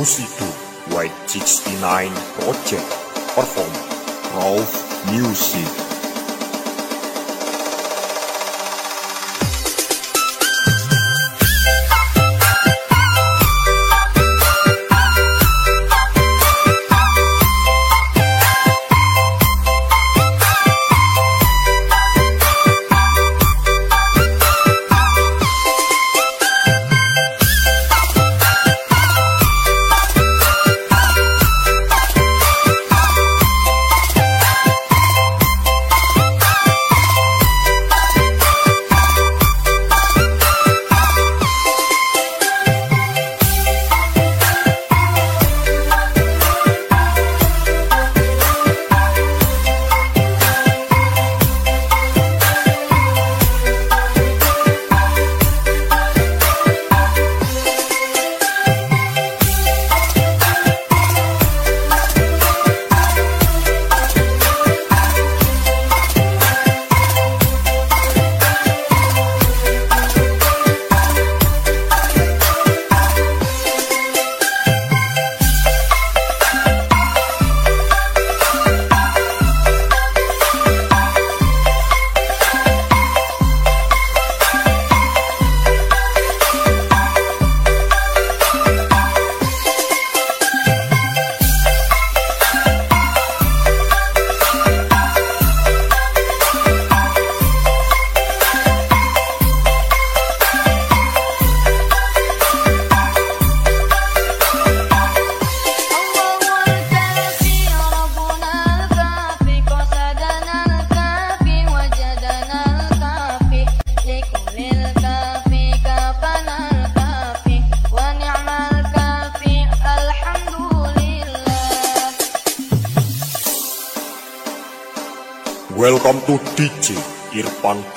Musitu White 69 Project. Perform Ralph Music.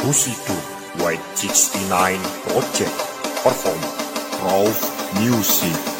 2C2 White 69 Project perform Ralph Music.